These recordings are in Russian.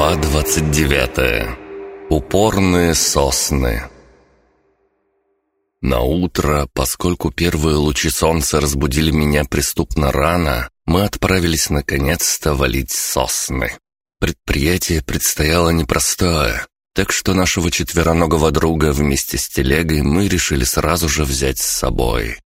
Глава 29. Упорные сосны. На утро, поскольку первые лучи солнца разбудили меня преступно рано, мы отправились наконец-то валить сосны. Предприятие предстояло непростое, так что нашего четвероногого друга вместе с телегой мы решили сразу же взять с собой.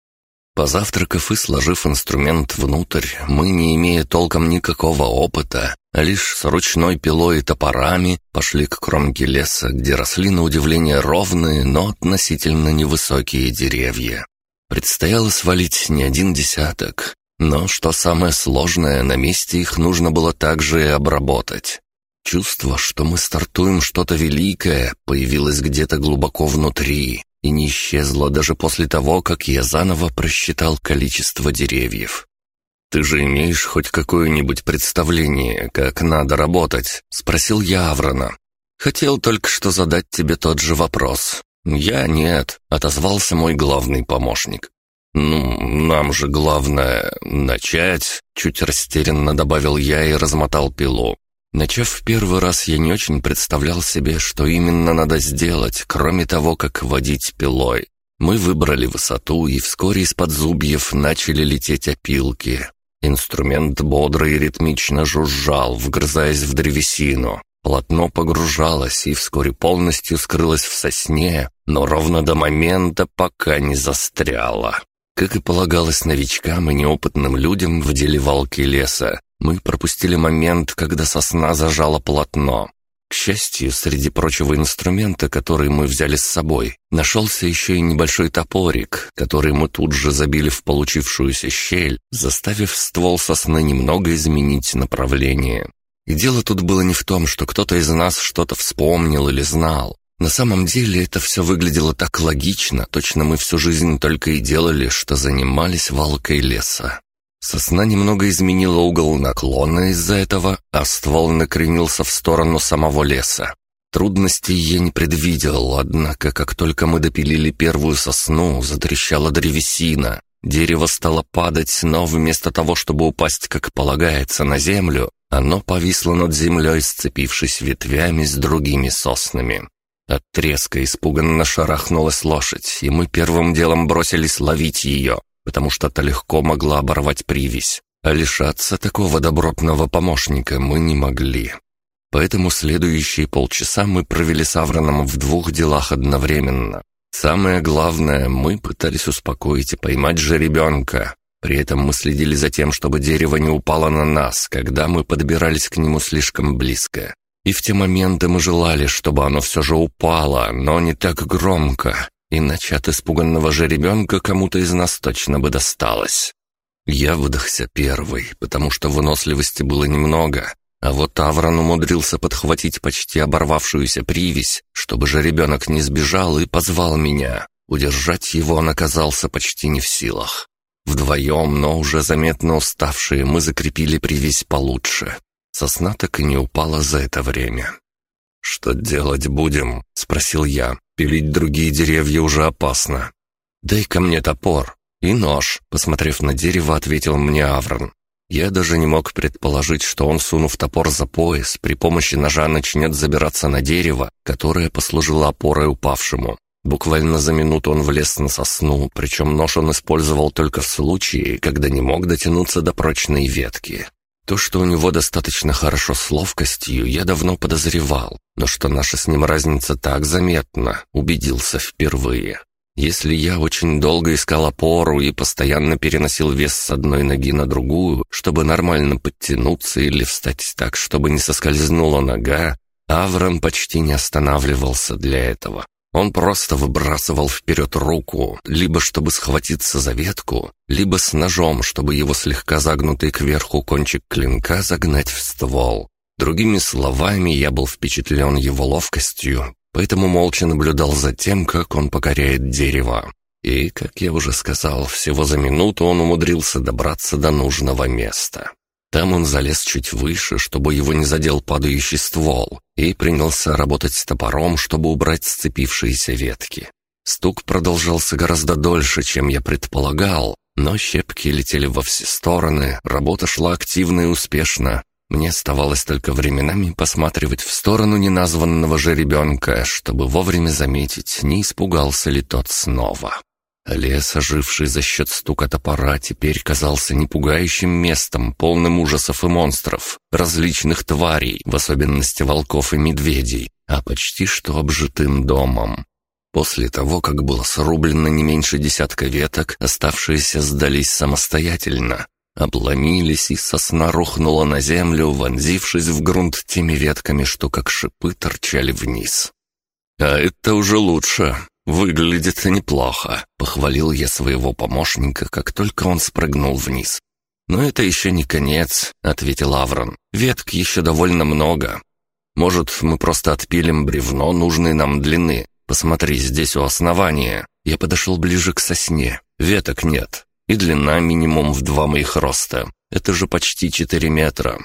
Позавтракав и сложив инструмент внутрь, мы, не имея толком никакого опыта, а лишь с ручной пилой и топорами, пошли к кромке леса, где росли на удивление ровные, но относительно невысокие деревья. Предстояло свалить не один десяток, но, что самое сложное, на месте их нужно было также и обработать. Чувство, что мы стартуем что-то великое, появилось где-то глубоко внутри, и не исчезло даже после того, как я заново просчитал количество деревьев. «Ты же имеешь хоть какое-нибудь представление, как надо работать?» — спросил я Аврона. «Хотел только что задать тебе тот же вопрос». «Я нет», — отозвался мой главный помощник. «Ну, нам же главное начать», — чуть растерянно добавил я и размотал пилу. Начав в первый раз, я не очень представлял себе, что именно надо сделать, кроме того, как водить пилой. Мы выбрали высоту, и вскоре из-под зубьев начали лететь опилки. Инструмент бодро и ритмично жужжал, вгрызаясь в древесину. Полотно погружалось и вскоре полностью скрылось в сосне, но ровно до момента, пока не застряло. Как и полагалось новичкам и неопытным людям в деле валки леса, мы пропустили момент, когда сосна зажала полотно. К счастью, среди прочего инструмента, который мы взяли с собой, нашелся еще и небольшой топорик, который мы тут же забили в получившуюся щель, заставив ствол сосны немного изменить направление. И дело тут было не в том, что кто-то из нас что-то вспомнил или знал. На самом деле это все выглядело так логично, точно мы всю жизнь только и делали, что занимались валкой леса. Сосна немного изменила угол наклона из-за этого, а ствол накренился в сторону самого леса. Трудностей я не предвидел, однако, как только мы допилили первую сосну, затрещала древесина. Дерево стало падать, но вместо того, чтобы упасть, как полагается, на землю, оно повисло над землей, сцепившись ветвями с другими соснами. От треска испуганно шарахнулась лошадь, и мы первым делом бросились ловить ее потому что та легко могла оборвать привязь, а лишаться такого добротного помощника мы не могли. Поэтому следующие полчаса мы провели с Авроном в двух делах одновременно. Самое главное, мы пытались успокоить и поймать жеребенка. При этом мы следили за тем, чтобы дерево не упало на нас, когда мы подбирались к нему слишком близко. И в те моменты мы желали, чтобы оно все же упало, но не так громко, Иначе от испуганного жеребенка кому-то из нас точно бы досталось. Я выдохся первый, потому что выносливости было немного, а вот Аврон умудрился подхватить почти оборвавшуюся привязь, чтобы жеребенок не сбежал и позвал меня. Удержать его он оказался почти не в силах. Вдвоем, но уже заметно уставшие, мы закрепили привязь получше. Сосна так и не упала за это время. «Что делать будем?» — спросил я. «Пилить другие деревья уже опасно». «Дай-ка мне топор и нож», — посмотрев на дерево, ответил мне Аврон. Я даже не мог предположить, что он, сунув топор за пояс, при помощи ножа начнет забираться на дерево, которое послужило опорой упавшему. Буквально за минуту он влез на сосну, причем нож он использовал только в случае, когда не мог дотянуться до прочной ветки. То, что у него достаточно хорошо с ловкостью, я давно подозревал, но что наша с ним разница так заметна, убедился впервые. Если я очень долго искал опору и постоянно переносил вес с одной ноги на другую, чтобы нормально подтянуться или встать так, чтобы не соскользнула нога, Аврам почти не останавливался для этого. Он просто выбрасывал вперед руку, либо чтобы схватиться за ветку, либо с ножом, чтобы его слегка загнутый кверху кончик клинка загнать в ствол. Другими словами, я был впечатлен его ловкостью, поэтому молча наблюдал за тем, как он покоряет дерево. И, как я уже сказал, всего за минуту он умудрился добраться до нужного места. Там он залез чуть выше, чтобы его не задел падающий ствол, и принялся работать с топором, чтобы убрать сцепившиеся ветки. Стук продолжался гораздо дольше, чем я предполагал, но щепки летели во все стороны, работа шла активно и успешно. Мне оставалось только временами посматривать в сторону неназванного жеребенка, чтобы вовремя заметить, не испугался ли тот снова. Лес, оживший за счет стука топора, теперь казался не пугающим местом, полным ужасов и монстров, различных тварей, в особенности волков и медведей, а почти что обжитым домом. После того, как было срублено не меньше десятка веток, оставшиеся сдались самостоятельно, обломились, и сосна рухнула на землю, вонзившись в грунт теми ветками, что как шипы торчали вниз. «А это уже лучше. «Выглядит неплохо», — похвалил я своего помощника, как только он спрыгнул вниз. «Но это еще не конец», — ответил Аврон. «Веток еще довольно много. Может, мы просто отпилим бревно нужной нам длины. Посмотри, здесь у основания». Я подошел ближе к сосне. Веток нет. И длина минимум в два моих роста. Это же почти четыре метра.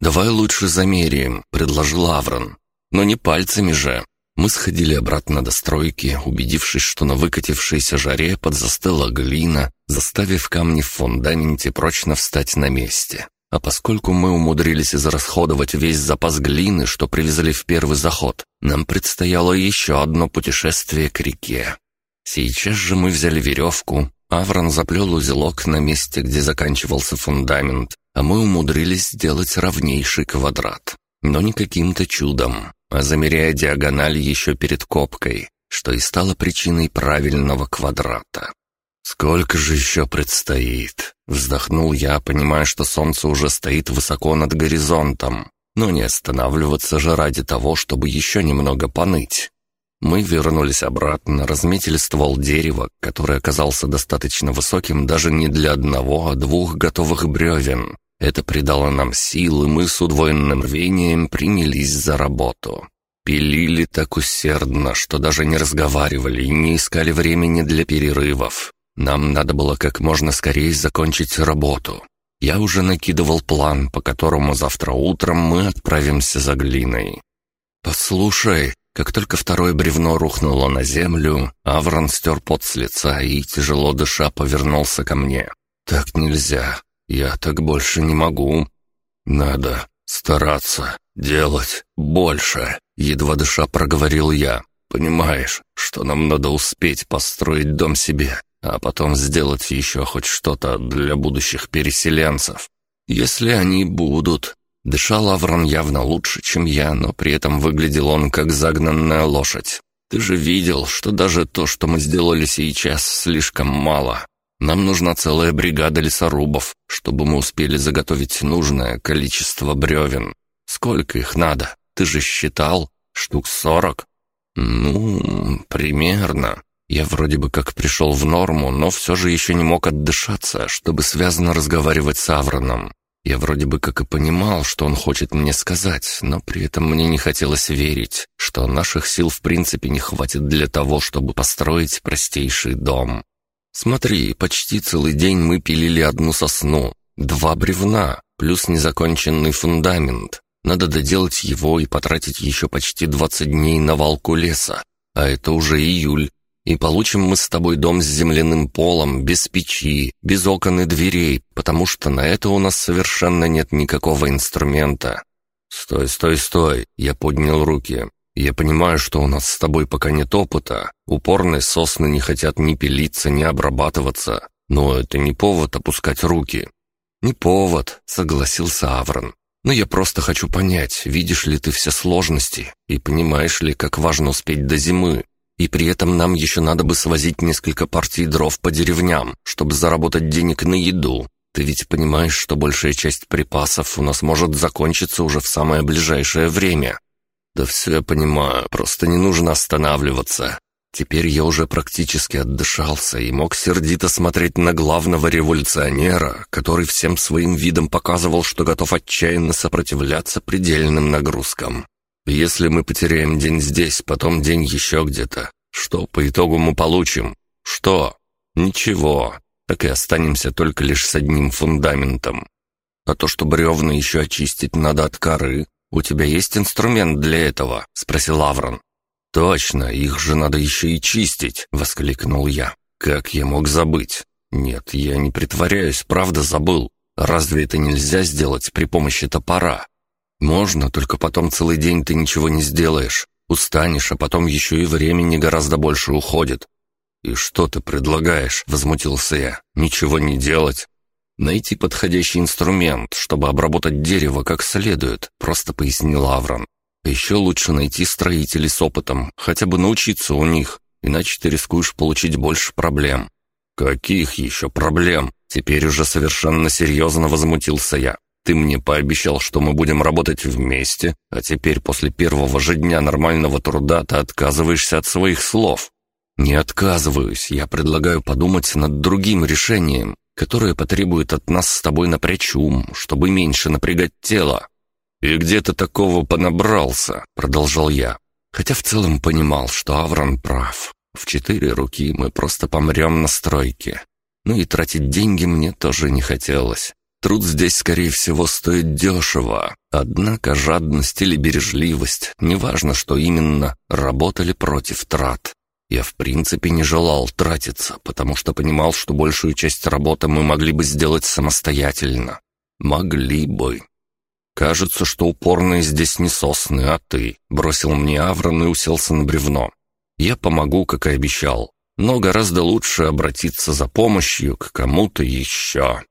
«Давай лучше замеряем», — предложил Аврон. «Но не пальцами же. Мы сходили обратно до стройки, убедившись, что на выкатившейся жаре подзастыла глина, заставив камни в фундаменте прочно встать на месте. А поскольку мы умудрились израсходовать весь запас глины, что привезли в первый заход, нам предстояло еще одно путешествие к реке. Сейчас же мы взяли веревку, Аврон заплел узелок на месте, где заканчивался фундамент, а мы умудрились сделать ровнейший квадрат. Но не каким-то чудом а замеряя диагональ еще перед копкой, что и стало причиной правильного квадрата. «Сколько же еще предстоит?» Вздохнул я, понимая, что солнце уже стоит высоко над горизонтом, но не останавливаться же ради того, чтобы еще немного поныть. Мы вернулись обратно, разметили ствол дерева, который оказался достаточно высоким даже не для одного, а двух готовых бревен, это придало нам сил, и мы с удвоенным рвением принялись за работу. Пилили так усердно, что даже не разговаривали и не искали времени для перерывов. Нам надо было как можно скорее закончить работу. Я уже накидывал план, по которому завтра утром мы отправимся за глиной. «Послушай», как только второе бревно рухнуло на землю, Аврон стер пот с лица и, тяжело дыша, повернулся ко мне. «Так нельзя. Я так больше не могу. Надо стараться, делать больше. Едва дыша проговорил я. Понимаешь, что нам надо успеть построить дом себе, а потом сделать еще хоть что-то для будущих переселенцев. Если они будут. Дышал Аврон явно лучше, чем я, но при этом выглядел он как загнанная лошадь. Ты же видел, что даже то, что мы сделали сейчас, слишком мало. Нам нужна целая бригада лесорубов, чтобы мы успели заготовить нужное количество бревен. Сколько их надо? Ты же считал? Штук сорок? Ну, примерно. Я вроде бы как пришел в норму, но все же еще не мог отдышаться, чтобы связно разговаривать с Авроном. Я вроде бы как и понимал, что он хочет мне сказать, но при этом мне не хотелось верить, что наших сил в принципе не хватит для того, чтобы построить простейший дом. Смотри, почти целый день мы пилили одну сосну, два бревна, плюс незаконченный фундамент. Надо доделать его и потратить еще почти 20 дней на валку леса. А это уже июль. И получим мы с тобой дом с земляным полом, без печи, без окон и дверей, потому что на это у нас совершенно нет никакого инструмента. «Стой, стой, стой!» Я поднял руки. Я понимаю, что у нас с тобой пока нет опыта. Упорные сосны не хотят ни пилиться, ни обрабатываться. Но это не повод опускать руки». «Не повод», — согласился Аврон. «Но я просто хочу понять, видишь ли ты все сложности и понимаешь ли, как важно успеть до зимы. И при этом нам еще надо бы свозить несколько партий дров по деревням, чтобы заработать денег на еду. Ты ведь понимаешь, что большая часть припасов у нас может закончиться уже в самое ближайшее время. «Да все я понимаю, просто не нужно останавливаться». Теперь я уже практически отдышался и мог сердито смотреть на главного революционера, который всем своим видом показывал, что готов отчаянно сопротивляться предельным нагрузкам. Если мы потеряем день здесь, потом день еще где-то, что по итогу мы получим? Что? Ничего. Так и останемся только лишь с одним фундаментом. А то, что бревна еще очистить надо от коры, «У тебя есть инструмент для этого?» — спросил Лаврон. «Точно, их же надо еще и чистить!» — воскликнул я. «Как я мог забыть? Нет, я не притворяюсь, правда забыл. Разве это нельзя сделать при помощи топора? «Можно, только потом целый день ты ничего не сделаешь. Устанешь, а потом еще и времени гораздо больше уходит». «И что ты предлагаешь?» — возмутился я. «Ничего не делать». «Найти подходящий инструмент, чтобы обработать дерево как следует», — просто пояснил Аврон. «Еще лучше найти строителей с опытом, хотя бы научиться у них, иначе ты рискуешь получить больше проблем». «Каких еще проблем?» Теперь уже совершенно серьезно возмутился я. «Ты мне пообещал, что мы будем работать вместе, а теперь после первого же дня нормального труда ты отказываешься от своих слов». «Не отказываюсь, я предлагаю подумать над другим решением, которое потребует от нас с тобой напрячь ум, чтобы меньше напрягать тело». «И где ты такого понабрался?» — продолжал я. Хотя в целом понимал, что Аврон прав. В четыре руки мы просто помрем на стройке. Ну и тратить деньги мне тоже не хотелось. Труд здесь, скорее всего, стоит дешево. Однако жадность или бережливость, неважно, что именно, работали против трат. Я в принципе не желал тратиться, потому что понимал, что большую часть работы мы могли бы сделать самостоятельно. Могли бы. «Кажется, что упорные здесь не сосны, а ты», — бросил мне Аврон и уселся на бревно. «Я помогу, как и обещал, но гораздо лучше обратиться за помощью к кому-то еще».